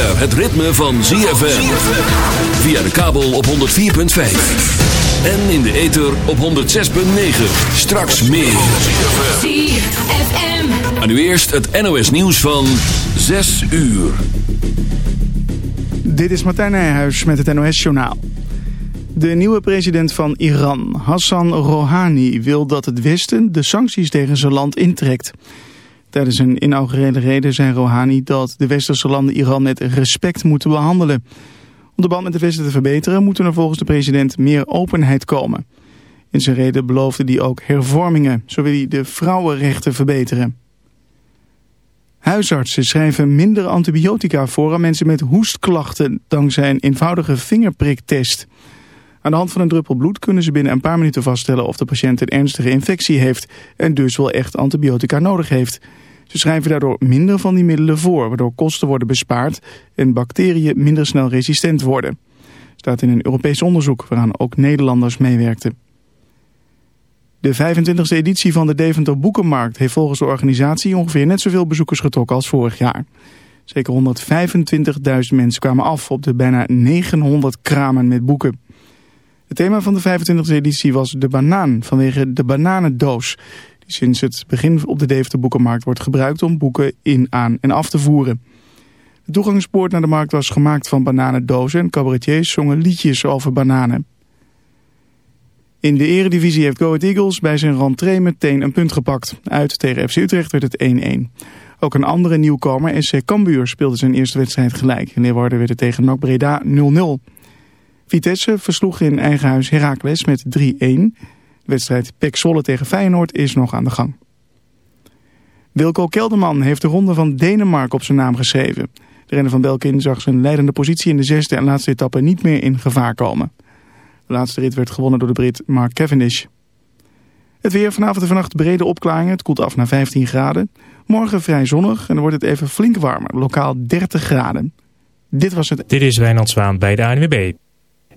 zover het ritme van ZFM. Via de kabel op 104.5. En in de ether op 106.9. Straks meer. ZFM. Maar nu eerst het NOS nieuws van 6 uur. Dit is Martijn Nijhuis met het NOS-journaal. De nieuwe president van Iran, Hassan Rouhani, wil dat het Westen de sancties tegen zijn land intrekt. Tijdens een inaugurele reden zei Rouhani dat de westerse landen Iran met respect moeten behandelen. Om de band met de Westen te verbeteren moeten er volgens de president meer openheid komen. In zijn reden beloofde hij ook hervormingen, zo wil hij de vrouwenrechten verbeteren. Huisartsen schrijven minder antibiotica voor aan mensen met hoestklachten dankzij een eenvoudige vingerpriktest. Aan de hand van een druppel bloed kunnen ze binnen een paar minuten vaststellen of de patiënt een ernstige infectie heeft en dus wel echt antibiotica nodig heeft. Ze schrijven daardoor minder van die middelen voor, waardoor kosten worden bespaard en bacteriën minder snel resistent worden. Staat in een Europees onderzoek waaraan ook Nederlanders meewerkten. De 25e editie van de Deventer Boekenmarkt heeft volgens de organisatie ongeveer net zoveel bezoekers getrokken als vorig jaar. Zeker 125.000 mensen kwamen af op de bijna 900 kramen met boeken. Het thema van de 25e editie was de banaan vanwege de bananendoos. Die sinds het begin op de Deventer Boekenmarkt wordt gebruikt om boeken in, aan en af te voeren. De toegangspoort naar de markt was gemaakt van bananendozen en cabaretiers zongen liedjes over bananen. In de eredivisie heeft Go Ahead Eagles bij zijn rentree meteen een punt gepakt. Uit tegen FC Utrecht werd het 1-1. Ook een andere nieuwkomer, SC Cambuur, speelde zijn eerste wedstrijd gelijk. In Leeuwarden werd het tegen NAC Breda 0-0. Vitesse versloeg in eigen huis Heracles met 3-1. De wedstrijd Pek Zwolle tegen Feyenoord is nog aan de gang. Wilco Kelderman heeft de ronde van Denemarken op zijn naam geschreven. De renner van Belkin zag zijn leidende positie in de zesde en laatste etappe niet meer in gevaar komen. De laatste rit werd gewonnen door de Brit Mark Cavendish. Het weer vanavond en vannacht brede opklaringen. Het koelt af naar 15 graden. Morgen vrij zonnig en dan wordt het even flink warmer. Lokaal 30 graden. Dit was het... Dit is Wijnand Zwaan bij de ANWB.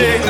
music.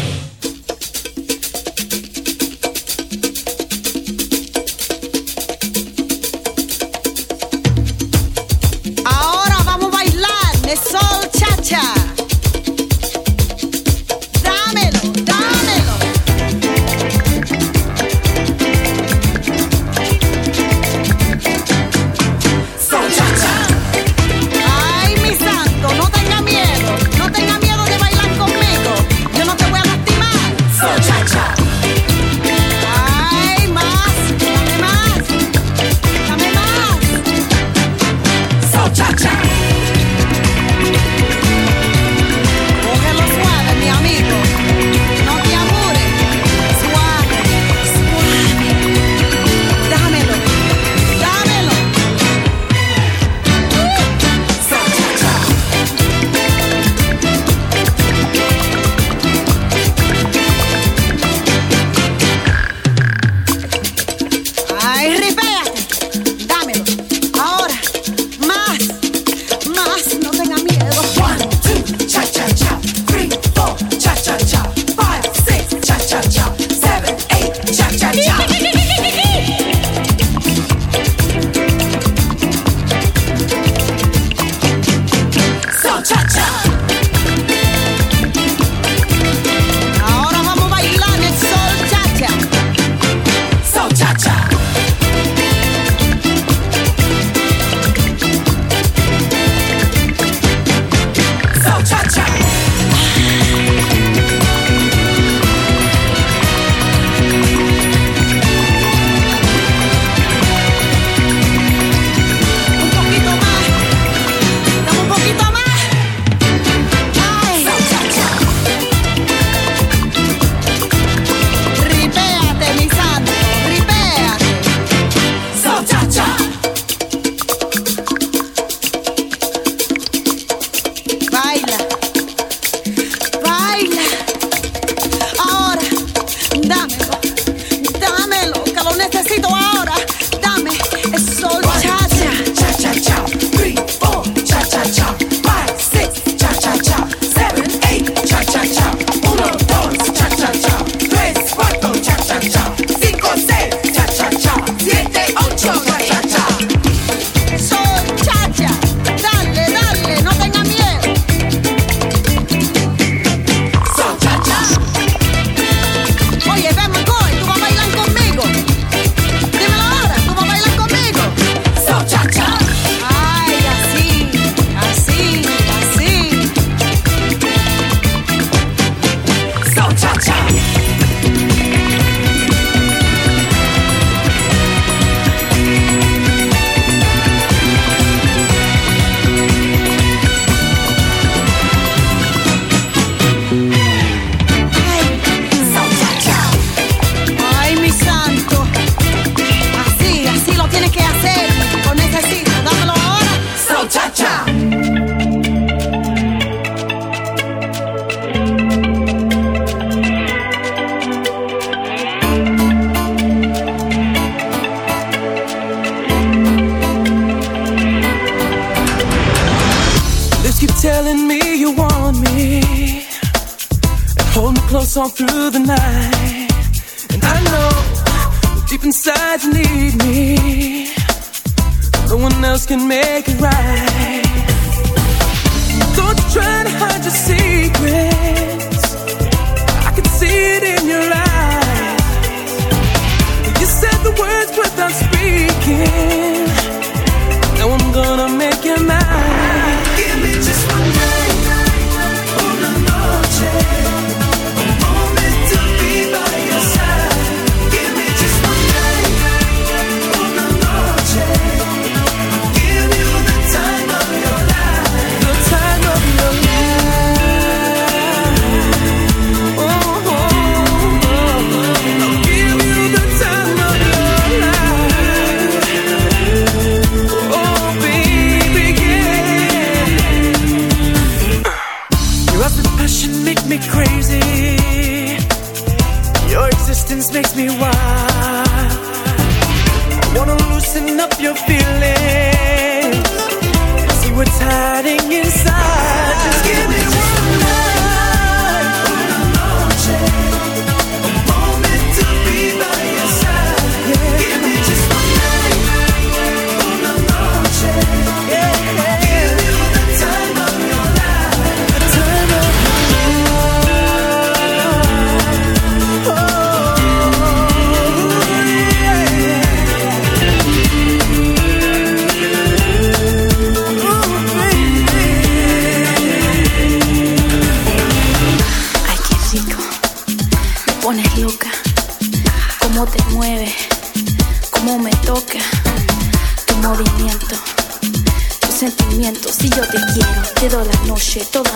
todo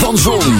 Van Zon,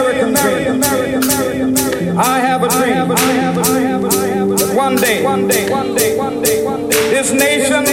I have a dream that one day, this nation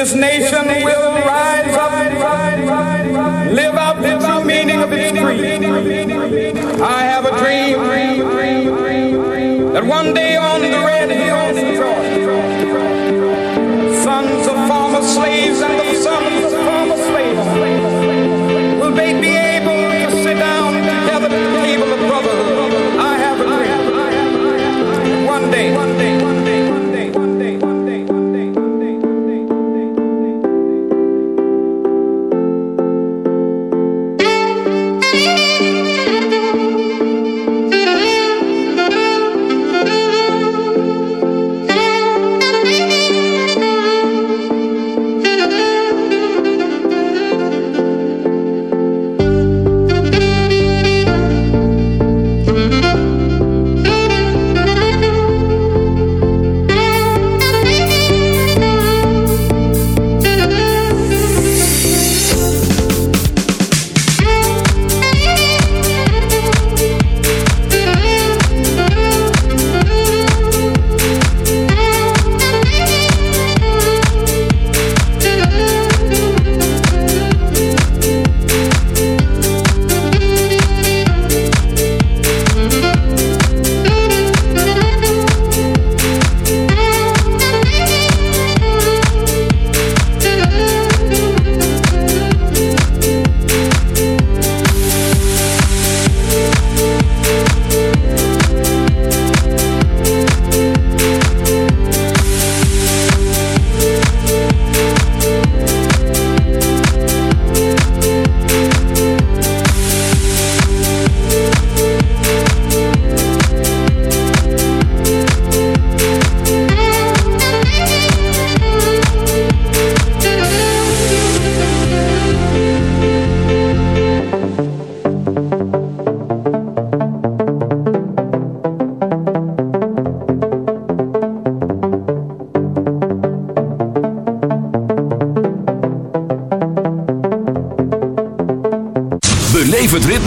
His name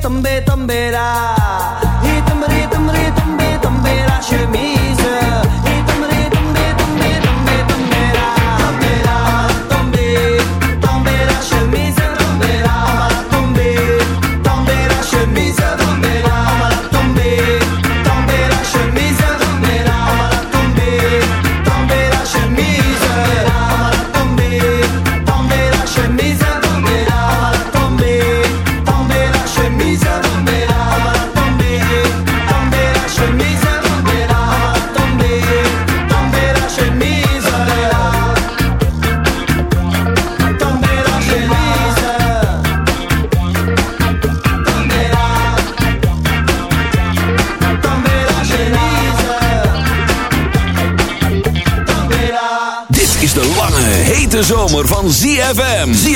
tambe tambe ra. Hi tambe tambe tambe.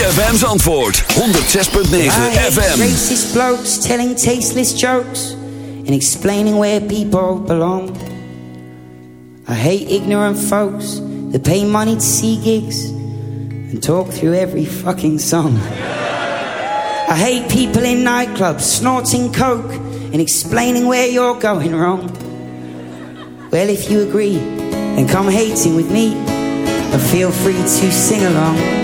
ZFM's antwoord. 106.9 FM. Racist blokes telling tasteless jokes and explaining where people belong. I hate ignorant folks that pay money to see gigs and talk through every fucking song. I hate people in nightclubs snorting coke and explaining where you're going wrong. Well, if you agree, then come hating with me and feel free to sing along.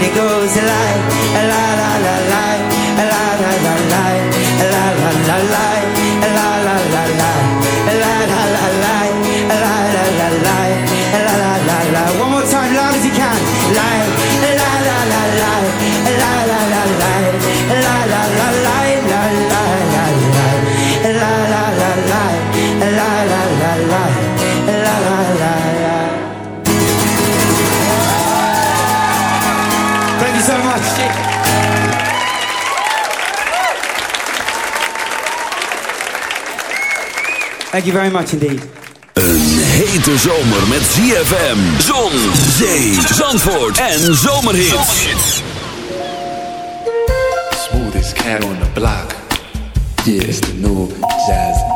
And it goes like la la la la, la la la la, la la la la, Thank you very much indeed. Een hete zomer met ZFM, zon, zee, zandvoort en zomerhits. Smoothest cat on the block. Yeah, it's the new jazz.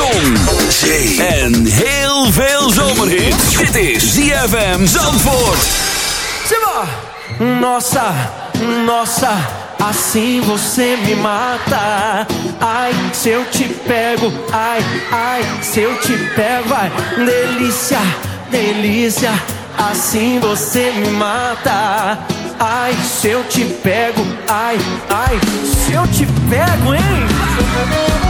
Zon, zee en heel veel zomerhit. Dit is ZFM Zandvoort. Simba! Nossa, nossa, assim você me mata. Ai, se eu te pego, ai, ai, se eu te pego, vai. Delícia, delícia, assim você me mata. Ai, se eu te pego, ai, ai, se eu te pego, hein?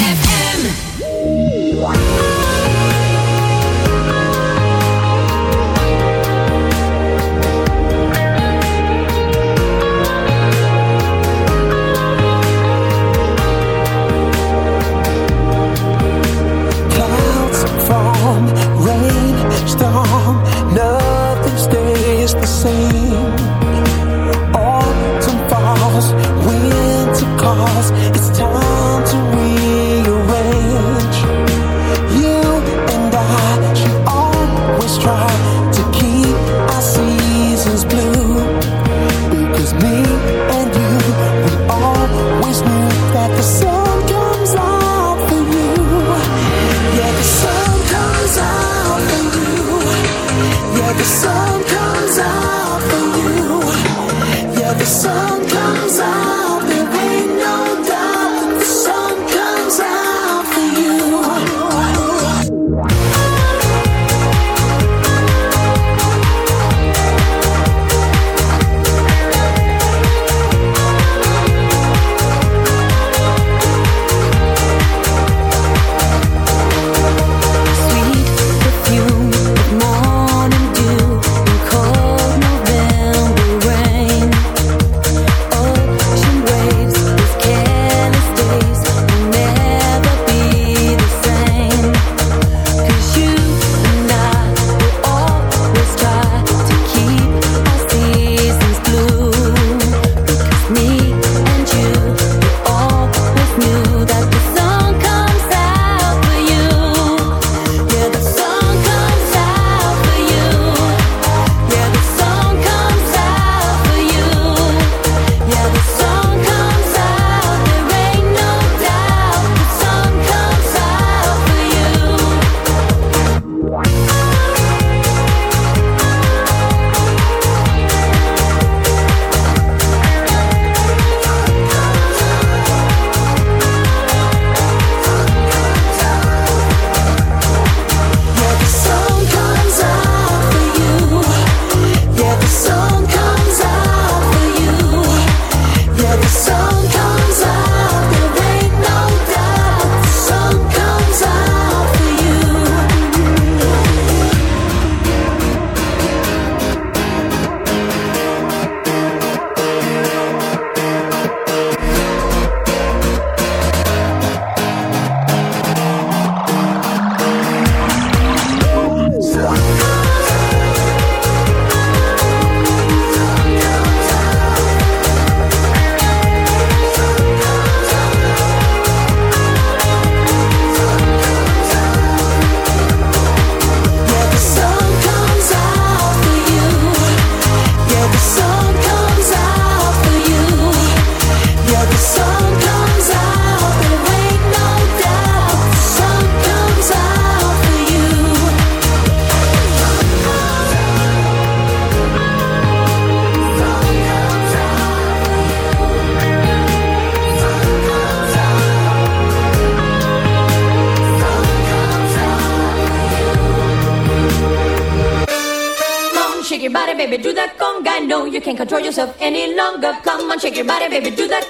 longer. Come on, shake your body, baby, do that.